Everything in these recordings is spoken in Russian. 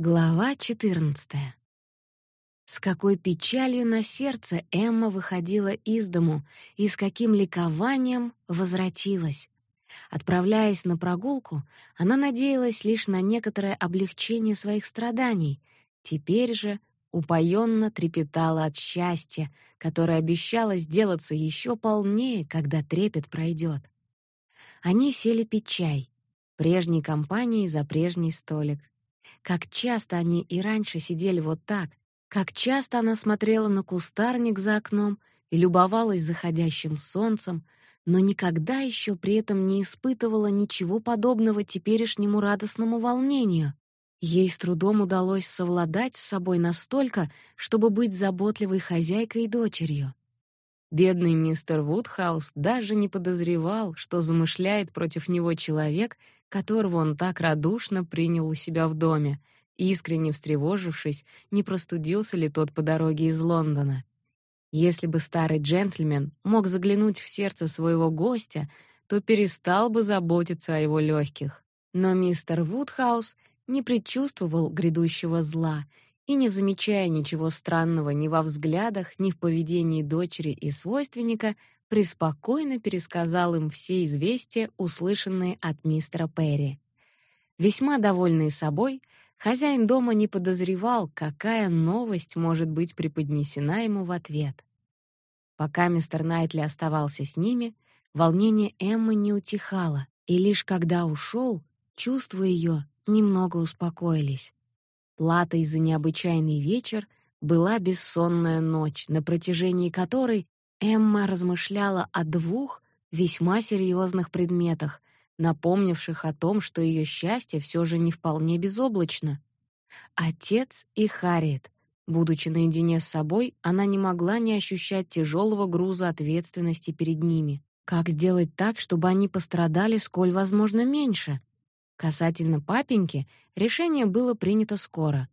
Глава 14. С какой печалью на сердце Эмма выходила из дому и с каким ликованием возвратилась. Отправляясь на прогулку, она надеялась лишь на некоторое облегчение своих страданий. Теперь же упоенно трепетала от счастья, которое обещало сделаться еще полнее, когда трепет пройдет. Они сели пить чай, прежней компанией за прежний столик. Как часто они и раньше сидели вот так, как часто она смотрела на кустарник за окном и любовалась заходящим солнцем, но никогда еще при этом не испытывала ничего подобного теперешнему радостному волнению. Ей с трудом удалось совладать с собой настолько, чтобы быть заботливой хозяйкой и дочерью. Бедный мистер Вудхаус даже не подозревал, что замышляет против него человек, которого он так радушно принял у себя в доме, искренне встревожившись, не простудился ли тот по дороге из Лондона. Если бы старый джентльмен мог заглянуть в сердце своего гостя, то перестал бы заботиться о его легких. Но мистер Вудхаус не предчувствовал грядущего зла и, не замечая ничего странного ни во взглядах, ни в поведении дочери и свойственника, преспокойно пересказал им все известия, услышанные от мистера Перри. Весьма довольный собой, хозяин дома не подозревал, какая новость может быть преподнесена ему в ответ. Пока мистер Найтли оставался с ними, волнение Эммы не утихало, и лишь когда ушел, чувства ее немного успокоились. Платой за необычайный вечер была бессонная ночь, на протяжении которой Эмма размышляла о двух весьма серьезных предметах, напомнивших о том, что ее счастье все же не вполне безоблачно. Отец и Харриет. Будучи наедине с собой, она не могла не ощущать тяжелого груза ответственности перед ними. Как сделать так, чтобы они пострадали сколь возможно меньше? Касательно папеньки, решение было принято скоро.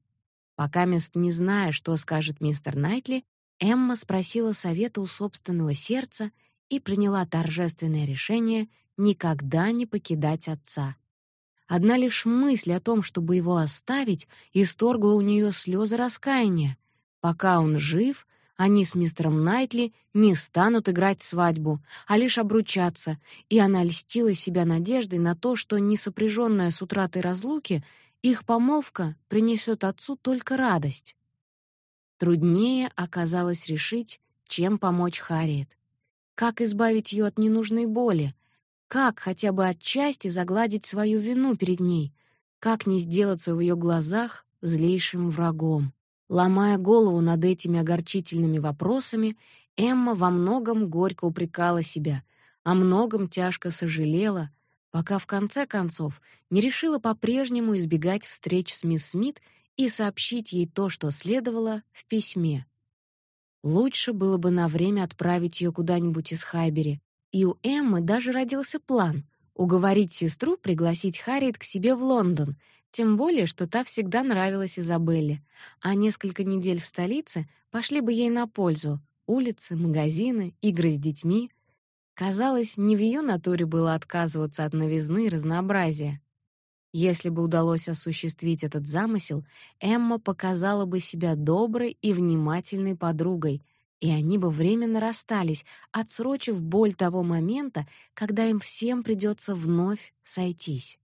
Пока мест не зная, что скажет мистер Найтли, Эмма спросила совета у собственного сердца и приняла торжественное решение никогда не покидать отца. Одна лишь мысль о том, чтобы его оставить, исторгла у нее слезы раскаяния. Пока он жив, они с мистером Найтли не станут играть свадьбу, а лишь обручаться, и она льстила себя надеждой на то, что несопряженная с утратой разлуки, их помолвка принесет отцу только радость. Труднее оказалось решить, чем помочь Харриет. Как избавить ее от ненужной боли? Как хотя бы отчасти загладить свою вину перед ней? Как не сделаться в ее глазах злейшим врагом? Ломая голову над этими огорчительными вопросами, Эмма во многом горько упрекала себя, о многом тяжко сожалела, пока в конце концов не решила по-прежнему избегать встреч с мисс Смит и сообщить ей то, что следовало, в письме. Лучше было бы на время отправить ее куда-нибудь из Хайбери. И у Эммы даже родился план уговорить сестру пригласить Харриет к себе в Лондон, тем более, что та всегда нравилась Изабелле, а несколько недель в столице пошли бы ей на пользу. Улицы, магазины, игры с детьми. Казалось, не в ее натуре было отказываться от новизны и разнообразия. Если бы удалось осуществить этот замысел, Эмма показала бы себя доброй и внимательной подругой, и они бы временно расстались, отсрочив боль того момента, когда им всем придется вновь сойтись.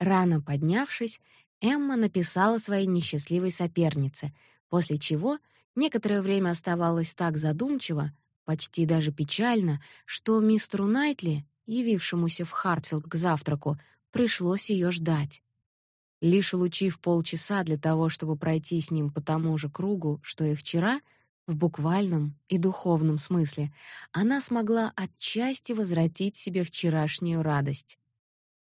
Рано поднявшись, Эмма написала своей несчастливой сопернице, после чего некоторое время оставалась так задумчиво, почти даже печально, что мистеру Найтли, явившемуся в Хартфилд к завтраку, пришлось ее ждать. Лишь улучив полчаса для того, чтобы пройти с ним по тому же кругу, что и вчера, в буквальном и духовном смысле, она смогла отчасти возвратить себе вчерашнюю радость.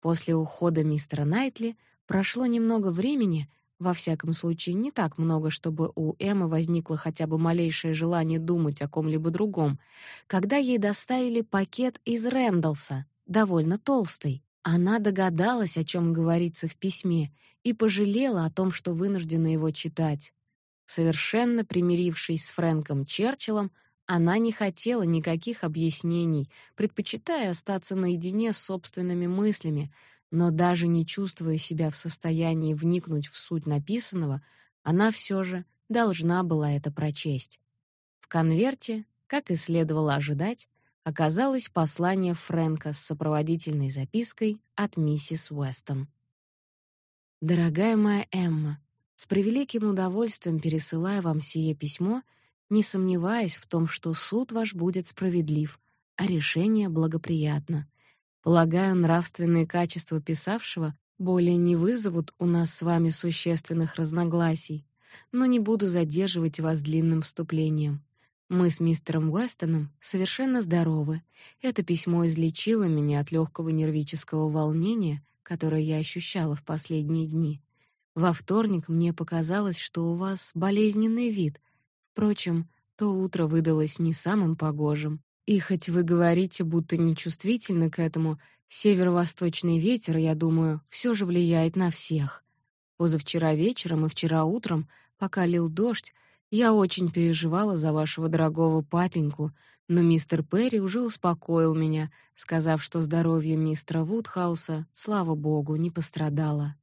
После ухода мистера Найтли прошло немного времени, во всяком случае не так много, чтобы у Эммы возникло хотя бы малейшее желание думать о ком-либо другом, когда ей доставили пакет из Рэндалса, довольно толстый. Она догадалась, о чем говорится в письме, и пожалела о том, что вынуждена его читать. Совершенно примирившись с Фрэнком Черчиллом, она не хотела никаких объяснений, предпочитая остаться наедине с собственными мыслями, но даже не чувствуя себя в состоянии вникнуть в суть написанного, она все же должна была это прочесть. В конверте, как и следовало ожидать, оказалось послание Фрэнка с сопроводительной запиской от миссис Уэстон. Дорогая моя Эмма, с превеликим удовольствием пересылаю вам сие письмо, не сомневаясь в том, что суд ваш будет справедлив, а решение благоприятно. Полагаю, нравственные качества писавшего более не вызовут у нас с вами существенных разногласий, но не буду задерживать вас длинным вступлением. Мы с мистером Уэстоном совершенно здоровы. Это письмо излечило меня от легкого нервического волнения, которое я ощущала в последние дни. Во вторник мне показалось, что у вас болезненный вид. Впрочем, то утро выдалось не самым погожим. И хоть вы говорите, будто нечувствительны к этому, северо-восточный ветер, я думаю, все же влияет на всех. Позавчера вечером и вчера утром, пока лил дождь, я очень переживала за вашего дорогого папеньку, но мистер Перри уже успокоил меня, сказав, что здоровье мистера Вудхауса, слава богу, не пострадало.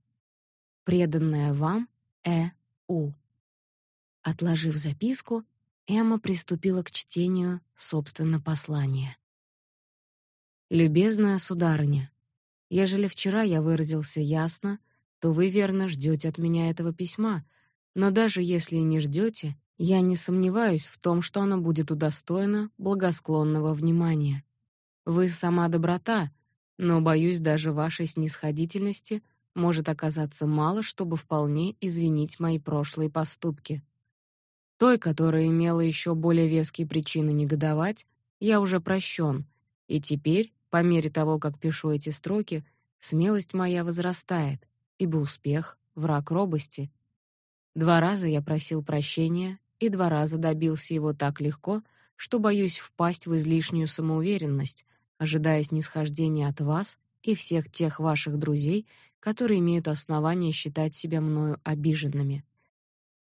Преданная вам Э. У. Отложив записку, Эмма приступила к чтению собственно послания. Любезная сударыня, ежели вчера я выразился ясно, то вы верно ждете от меня этого письма — но даже если не ждете, я не сомневаюсь в том, что оно будет удостоено благосклонного внимания. Вы сама доброта, но боюсь, даже вашей снисходительности может оказаться мало, чтобы вполне извинить мои прошлые поступки. Той, которая имела еще более веские причины негодовать, я уже прощен, и теперь, по мере того, как пишу эти строки, смелость моя возрастает, ибо успех — враг робости, Два раза я просил прощения, и два раза добился его так легко, что боюсь впасть в излишнюю самоуверенность, ожидая снисхождения от вас и всех тех ваших друзей, которые имеют основания считать себя мною обиженными.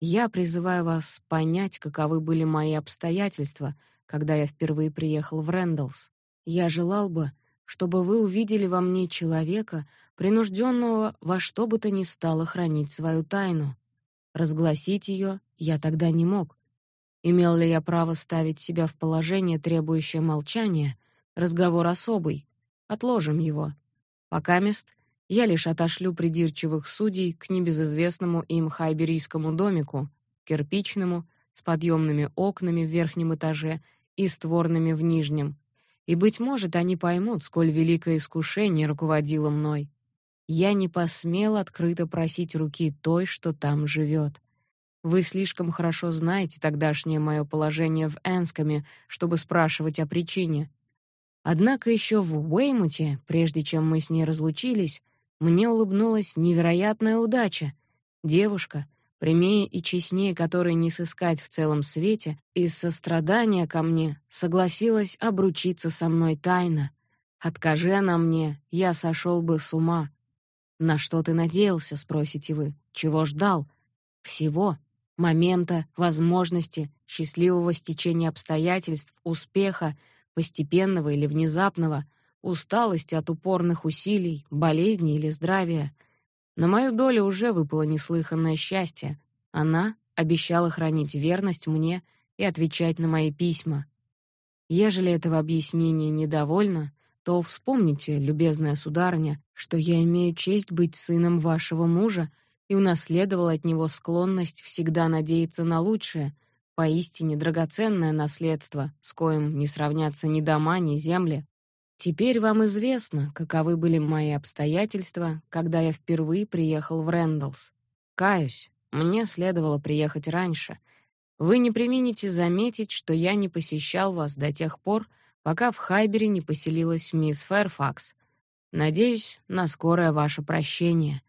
Я призываю вас понять, каковы были мои обстоятельства, когда я впервые приехал в Рэндаллс. Я желал бы, чтобы вы увидели во мне человека, принужденного во что бы то ни стало хранить свою тайну, Разгласить ее я тогда не мог. Имел ли я право ставить себя в положение, требующее молчания? Разговор особый. Отложим его. Пока мест я лишь отошлю придирчивых судей к небезызвестному им хайберийскому домику, кирпичному, с подъемными окнами в верхнем этаже и створными в нижнем. И быть может, они поймут, сколь великое искушение руководило мной я не посмел открыто просить руки той, что там живет. Вы слишком хорошо знаете тогдашнее мое положение в Энскоме, чтобы спрашивать о причине. Однако еще в Уэймуте, прежде чем мы с ней разлучились, мне улыбнулась невероятная удача. Девушка, прямее и честнее которой не сыскать в целом свете, из сострадания ко мне согласилась обручиться со мной тайно. Откажи она мне, я сошел бы с ума. На что ты надеялся, спросите вы? Чего ждал? Всего. Момента, возможности, счастливого стечения обстоятельств, успеха, постепенного или внезапного, усталости от упорных усилий, болезни или здравия. На мою долю уже выпало неслыханное счастье. Она обещала хранить верность мне и отвечать на мои письма. Ежели этого объяснения недовольно, то вспомните, любезная сударыня, что я имею честь быть сыном вашего мужа и унаследовал от него склонность всегда надеяться на лучшее, поистине драгоценное наследство, с коим не сравнятся ни дома, ни земли. Теперь вам известно, каковы были мои обстоятельства, когда я впервые приехал в Рэндаллс. Каюсь, мне следовало приехать раньше. Вы не преминете заметить, что я не посещал вас до тех пор, пока в Хайбере не поселилась мисс Фэрфакс. Надеюсь на скорое ваше прощение.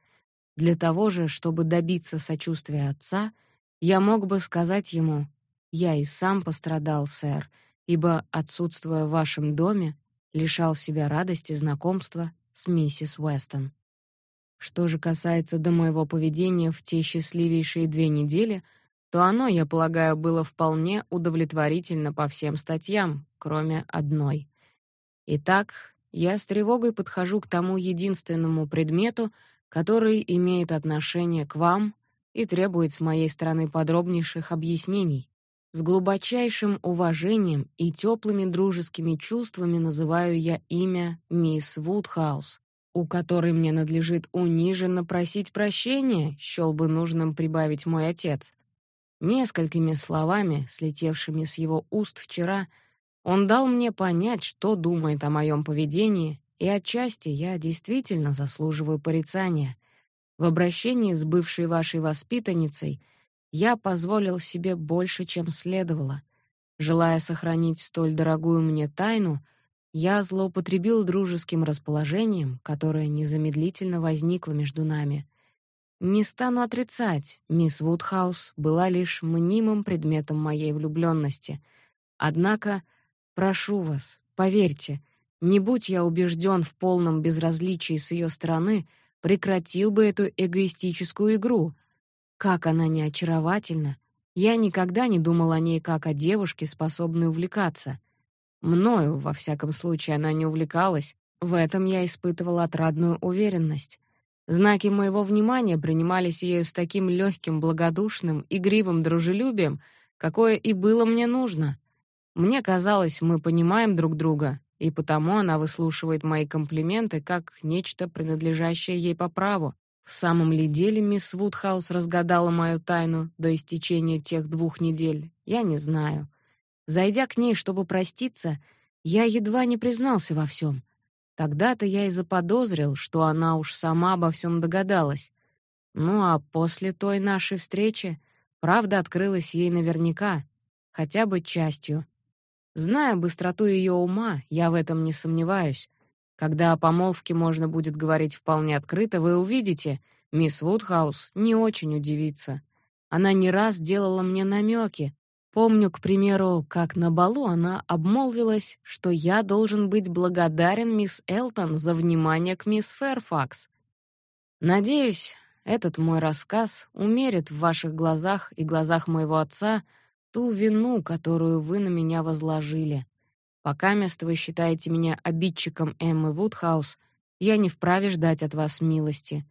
Для того же, чтобы добиться сочувствия отца, я мог бы сказать ему: "Я и сам пострадал, сэр, ибо отсутствуя в вашем доме, лишал себя радости знакомства с миссис Уэстон". Что же касается до моего поведения в те счастливейшие две недели, то оно, я полагаю, было вполне удовлетворительно по всем статьям, кроме одной. Итак, я с тревогой подхожу к тому единственному предмету, который имеет отношение к вам и требует с моей стороны подробнейших объяснений. С глубочайшим уважением и теплыми дружескими чувствами называю я имя мисс Вудхаус, у которой мне надлежит униженно просить прощения, счёл бы нужным прибавить мой отец. Несколькими словами, слетевшими с его уст вчера, он дал мне понять, что думает о моем поведении, и отчасти я действительно заслуживаю порицания. В обращении с бывшей вашей воспитанницей я позволил себе больше, чем следовало. Желая сохранить столь дорогую мне тайну, я злоупотребил дружеским расположением, которое незамедлительно возникло между нами. Не стану отрицать, мисс Вудхаус была лишь мнимым предметом моей влюбленности. Однако, прошу вас, поверьте, не будь я убежден в полном безразличии с ее стороны, прекратил бы эту эгоистическую игру, как она не очаровательна! Я никогда не думал о ней как о девушке, способной увлекаться. Мною, во всяком случае, она не увлекалась. В этом я испытывал отрадную уверенность. Знаки моего внимания принимались ею с таким легким, благодушным, игривым дружелюбием, какое и было мне нужно. Мне казалось, мы понимаем друг друга, и потому она выслушивает мои комплименты как нечто принадлежащее ей по праву. В самом ли деле мисс Вудхаус разгадала мою тайну до истечения тех двух недель, я не знаю. Зайдя к ней, чтобы проститься, я едва не признался во всем. Тогда-то я и заподозрил, что она уж сама обо всем догадалась. Ну а после той нашей встречи правда открылась ей наверняка, хотя бы частью. Зная быстроту ее ума, я в этом не сомневаюсь. Когда о помолвке можно будет говорить вполне открыто, вы увидите, мисс Вудхаус не очень удивится. Она не раз делала мне намеки. Помню, к примеру, как на балу она обмолвилась, что я должен быть благодарен мисс Элтон за внимание к мисс Фэрфакс. Надеюсь, этот мой рассказ умерит в ваших глазах и глазах моего отца ту вину, которую вы на меня возложили. Пока место вы считаете меня обидчиком Эммы Вудхаус, я не вправе ждать от вас милости.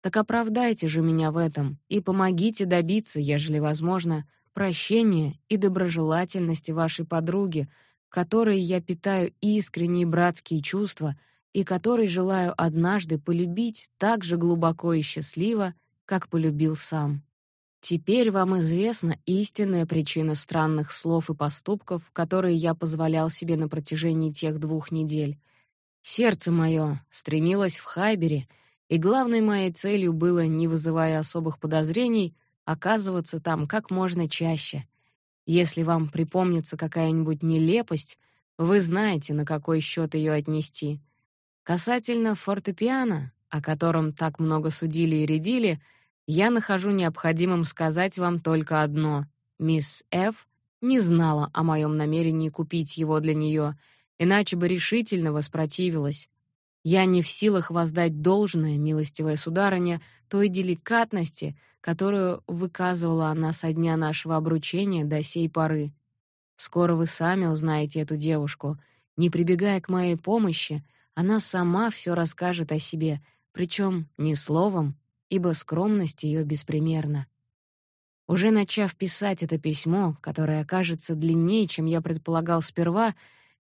Так оправдайте же меня в этом и помогите добиться, ежели возможно, прощения и доброжелательности вашей подруги, которой я питаю искренние братские чувства и которой желаю однажды полюбить так же глубоко и счастливо, как полюбил сам. Теперь вам известна истинная причина странных слов и поступков, которые я позволял себе на протяжении тех двух недель. Сердце мое стремилось в Хайбере, и главной моей целью было, не вызывая особых подозрений, оказываться там как можно чаще. Если вам припомнится какая-нибудь нелепость, вы знаете, на какой счет ее отнести. Касательно фортепиано, о котором так много судили и рядили, — я нахожу необходимым сказать вам только одно: мисс Ф не знала о моем намерении купить его для нее, иначе бы решительно воспротивилась. Я не в силах воздать должное, милостивая сударыня, той деликатности, которую выказывала она со дня нашего обручения до сей поры. Скоро вы сами узнаете эту девушку. Не прибегая к моей помощи, она сама все расскажет о себе, причем не словом, ибо скромность ее беспримерна. Уже начав писать это письмо, которое окажется длиннее, чем я предполагал сперва,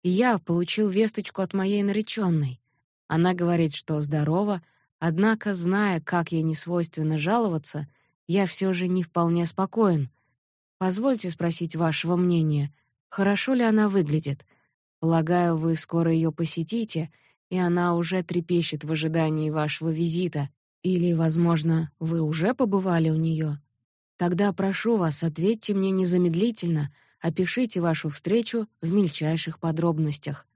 я получил весточку от моей нареченной. Она говорит, что здорова, однако, зная, как ей не свойственно жаловаться, я все же не вполне спокоен. Позвольте спросить вашего мнения, хорошо ли она выглядит? Полагаю, вы скоро ее посетите, и она уже трепещет в ожидании вашего визита. Или, возможно, вы уже побывали у нее? Тогда прошу вас, ответьте мне незамедлительно, опишите вашу встречу в мельчайших подробностях.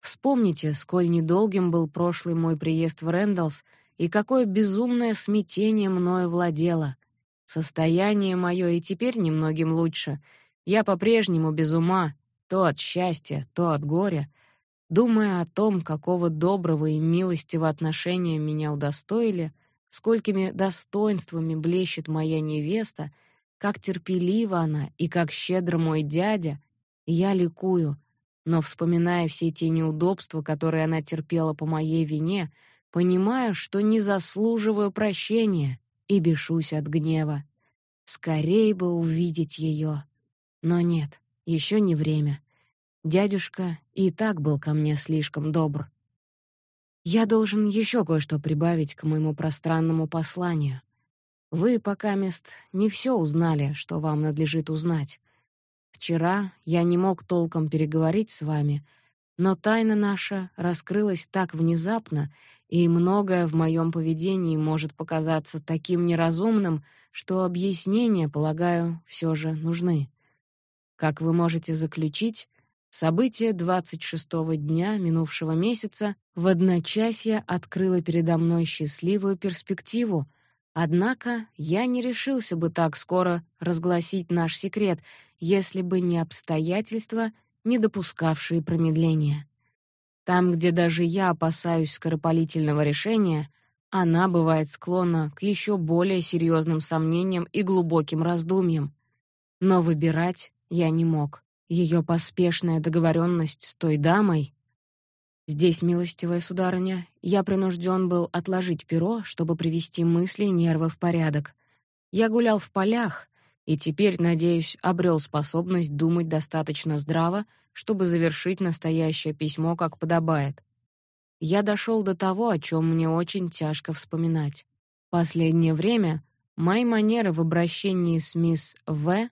Вспомните, сколь недолгим был прошлый мой приезд в Рэндаллс и какое безумное смятение мною владело. Состояние мое и теперь немногим лучше. Я по-прежнему без ума, то от счастья, то от горя — Думая о том, какого доброго и милостивого отношения меня удостоили, сколькими достоинствами блещет моя невеста, как терпелива она и как щедр мой дядя, я ликую. но вспоминая все те неудобства, которые она терпела по моей вине, понимаю, что не заслуживаю прощения и бешусь от гнева. Скорей бы увидеть ее. Но нет, еще не время. Дядюшка и так был ко мне слишком добр. Я должен еще кое-что прибавить к моему пространному посланию. Вы пока мест не все узнали, что вам надлежит узнать. Вчера я не мог толком переговорить с вами, но тайна наша раскрылась так внезапно, и многое в моем поведении может показаться таким неразумным, что объяснения, полагаю, все же нужны. Как вы можете заключить, событие 26-го дня минувшего месяца в одночасье открыло передо мной счастливую перспективу, Однако я не решился бы так скоро разгласить наш секрет, если бы не обстоятельства, не допускавшие промедления. Там, где даже я опасаюсь скоропалительного решения, она бывает склонна к еще более серьезным сомнениям и глубоким раздумьям. Но выбирать я не мог. Ее поспешная договоренность с той дамой Здесь, милостивая сударыня, я принужден был отложить перо, чтобы привести мысли и нервы в порядок. Я гулял в полях и теперь, надеюсь, обрел способность думать достаточно здраво, чтобы завершить настоящее письмо как подобает. Я дошел до того, о чем мне очень тяжко вспоминать. Последнее время мои манеры в обращении с мисс В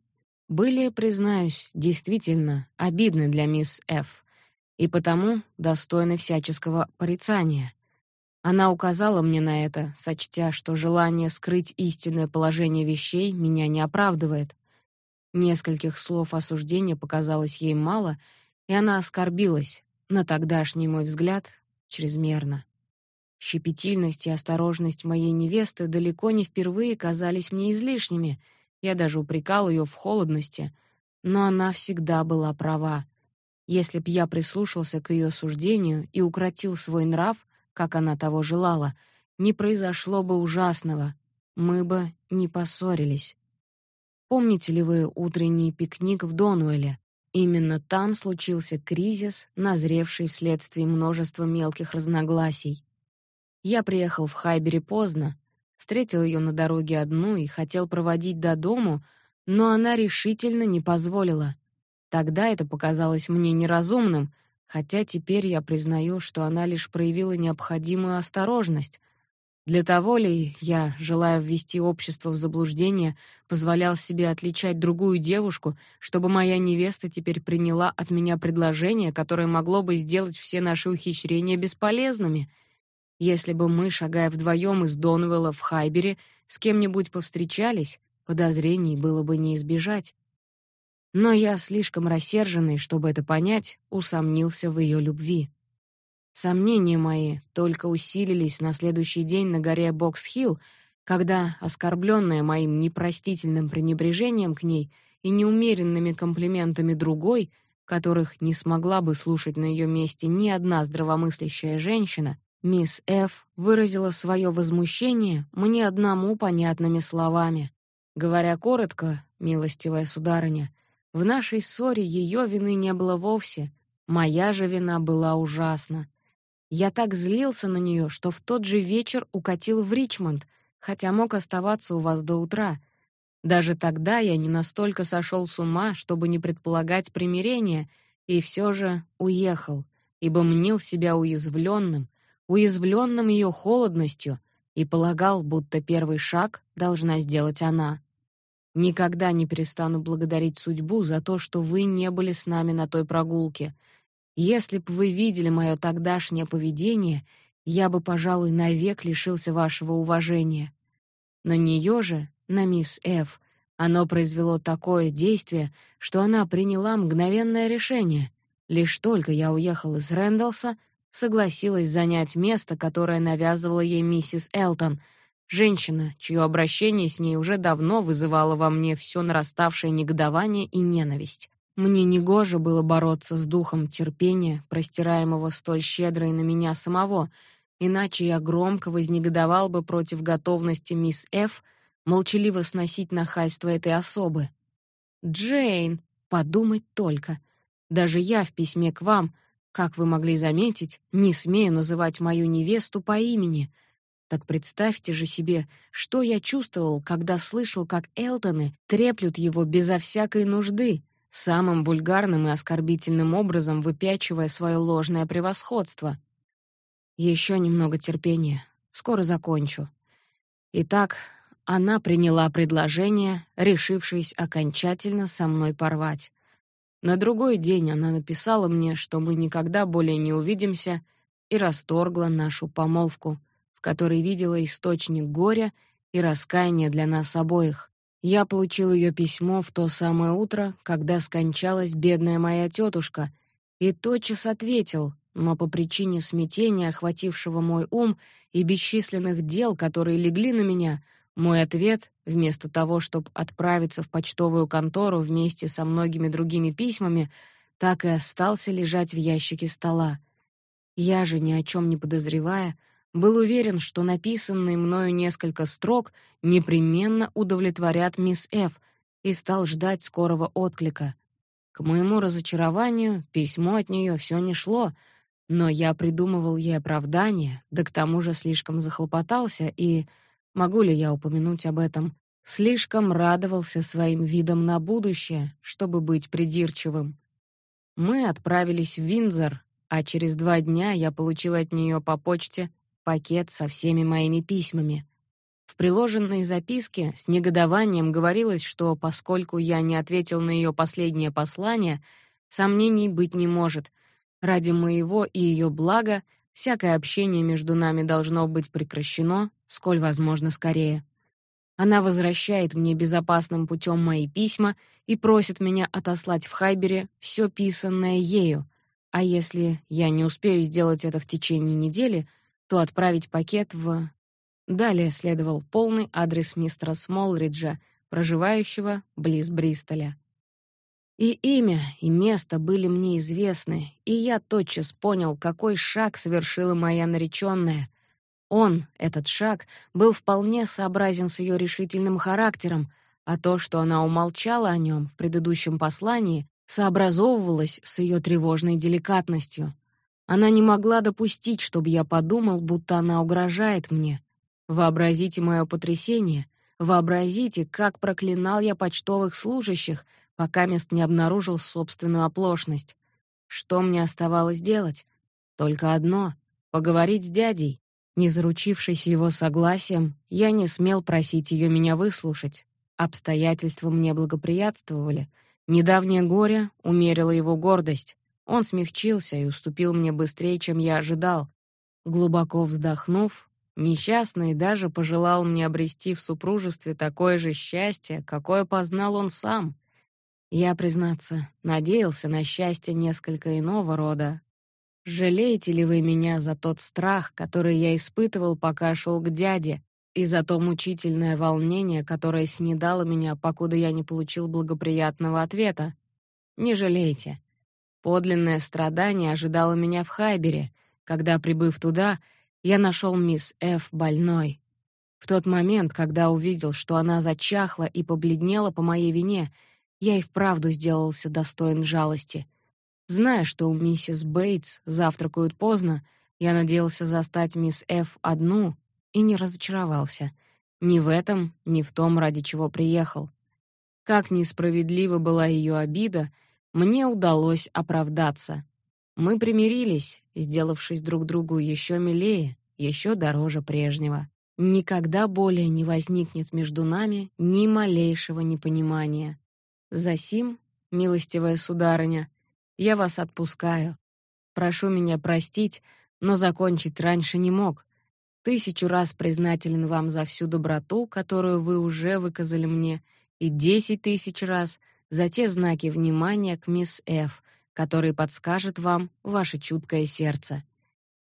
были, признаюсь, действительно обидны для мисс Ф и потому достойны всяческого порицания. Она указала мне на это, сочтя, что желание скрыть истинное положение вещей меня не оправдывает. Нескольких слов осуждения показалось ей мало, и она оскорбилась. На тогдашний мой взгляд чрезмерно. Щепетильность и осторожность моей невесты далеко не впервые казались мне излишними. Я даже упрекал ее в холодности, но она всегда была права. Если б я прислушался к ее суждению и укротил свой нрав, как она того желала, не произошло бы ужасного. Мы бы не поссорились. Помните ли вы утренний пикник в Донуэле? Именно там случился кризис, назревший вследствие множества мелких разногласий. Я приехал в Хайбери поздно, встретил ее на дороге одну и хотел проводить до дому, но она решительно не позволила. Тогда это показалось мне неразумным, хотя теперь я признаю, что она лишь проявила необходимую осторожность. Для того ли я, желая ввести общество в заблуждение, позволял себе отличать другую девушку, чтобы моя невеста теперь приняла от меня предложение, которое могло бы сделать все наши ухищрения бесполезными? Если бы мы, шагая вдвоем из Донвелла в Хайбере, с кем-нибудь повстречались, подозрений было бы не избежать. Но я слишком рассерженный, чтобы это понять, усомнился в ее любви. Сомнения мои только усилились на следующий день на горе Бокс-Хилл, когда, оскорбленная моим непростительным пренебрежением к ней и неумеренными комплиментами другой, которых не смогла бы слушать на ее месте ни одна здравомыслящая женщина, мисс Ф выразила свое возмущение мне одному понятными словами. Говоря коротко, милостивая сударыня, в нашей ссоре ее вины не было вовсе, моя же вина была ужасна. Я так злился на нее, что в тот же вечер укатил в Ричмонд, хотя мог оставаться у вас до утра. Даже тогда я не настолько сошел с ума, чтобы не предполагать примирения, и все же уехал, ибо мнил себя уязвленным, уязвленным ее холодностью, и полагал, будто первый шаг должна сделать она. Никогда не перестану благодарить судьбу за то, что вы не были с нами на той прогулке. Если б вы видели мое тогдашнее поведение, я бы, пожалуй, навек лишился вашего уважения. На нее же, на мисс Ф, оно произвело такое действие, что она приняла мгновенное решение. Лишь только я уехал из Рэндалса, согласилась занять место, которое навязывала ей миссис Элтон — Женщина, чье обращение с ней уже давно вызывало во мне все нараставшее негодование и ненависть. Мне негоже было бороться с духом терпения, простираемого столь щедро и на меня самого, иначе я громко вознегодовал бы против готовности мисс Ф молчаливо сносить нахальство этой особы. Джейн, подумать только. Даже я в письме к вам, как вы могли заметить, не смею называть мою невесту по имени. Так представьте же себе, что я чувствовал, когда слышал, как Элтоны треплют его безо всякой нужды, самым вульгарным и оскорбительным образом выпячивая свое ложное превосходство. Еще немного терпения, скоро закончу. Итак, она приняла предложение, решившись окончательно со мной порвать. На другой день она написала мне, что мы никогда более не увидимся, и расторгла нашу помолвку, которой видела источник горя и раскаяния для нас обоих. Я получил ее письмо в то самое утро, когда скончалась бедная моя тетушка, и тотчас ответил, но по причине смятения, охватившего мой ум, и бесчисленных дел, которые легли на меня, мой ответ, вместо того, чтобы отправиться в почтовую контору вместе со многими другими письмами, так и остался лежать в ящике стола. Я же, ни о чем не подозревая, был уверен, что написанные мною несколько строк непременно удовлетворят мисс Ф, и стал ждать скорого отклика. К моему разочарованию письмо от нее все не шло, но я придумывал ей оправдание, да к тому же слишком захлопотался и Могу ли я упомянуть об этом? Слишком радовался своим видом на будущее, чтобы быть придирчивым. Мы отправились в Виндзор, а через два дня я получил от нее по почте пакет со всеми моими письмами. В приложенной записке с негодованием говорилось, что поскольку я не ответил на ее последнее послание, сомнений быть не может. Ради моего и ее блага всякое общение между нами должно быть прекращено сколь возможно скорее. Она возвращает мне безопасным путем мои письма и просит меня отослать в Хайбере все писанное ею, а если я не успею сделать это в течение недели, то отправить пакет в... Далее следовал полный адрес мистера Смолриджа, проживающего близ Бристоля. И имя, и место были мне известны, и я тотчас понял, какой шаг совершила моя нареченная, он, этот шаг, был вполне сообразен с ее решительным характером, а то, что она умолчала о нем в предыдущем послании, сообразовывалось с ее тревожной деликатностью. Она не могла допустить, чтобы я подумал, будто она угрожает мне. Вообразите мое потрясение, вообразите, как проклинал я почтовых служащих, пока мест не обнаружил собственную оплошность. Что мне оставалось делать? Только одно — поговорить с дядей. Не заручившись его согласием, я не смел просить ее меня выслушать. Обстоятельства мне благоприятствовали. Недавнее горе умерило его гордость. Он смягчился и уступил мне быстрее, чем я ожидал. Глубоко вздохнув, несчастный даже пожелал мне обрести в супружестве такое же счастье, какое познал он сам. Я, признаться, надеялся на счастье несколько иного рода, Жалеете ли вы меня за тот страх, который я испытывал, пока шел к дяде, и за то мучительное волнение, которое снедало меня, покуда я не получил благоприятного ответа? Не жалейте. Подлинное страдание ожидало меня в Хайбере, когда, прибыв туда, я нашел мисс Ф. больной. В тот момент, когда увидел, что она зачахла и побледнела по моей вине, я и вправду сделался достоин жалости — Зная, что у миссис Бейтс завтракают поздно, я надеялся застать мисс Ф одну и не разочаровался. Ни в этом, ни в том, ради чего приехал. Как несправедлива была ее обида, мне удалось оправдаться. Мы примирились, сделавшись друг другу еще милее, еще дороже прежнего. Никогда более не возникнет между нами ни малейшего непонимания. Засим, милостивая сударыня, я вас отпускаю. Прошу меня простить, но закончить раньше не мог. Тысячу раз признателен вам за всю доброту, которую вы уже выказали мне, и десять тысяч раз за те знаки внимания к мисс Ф, которые подскажет вам ваше чуткое сердце.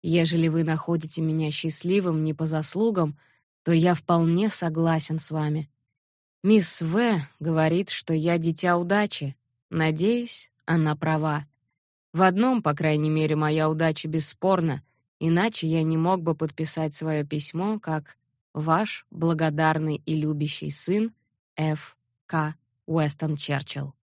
Ежели вы находите меня счастливым не по заслугам, то я вполне согласен с вами. Мисс В говорит, что я дитя удачи. Надеюсь, она права. В одном, по крайней мере, моя удача бесспорна, иначе я не мог бы подписать свое письмо как ваш благодарный и любящий сын Ф. Уэстон Черчилл.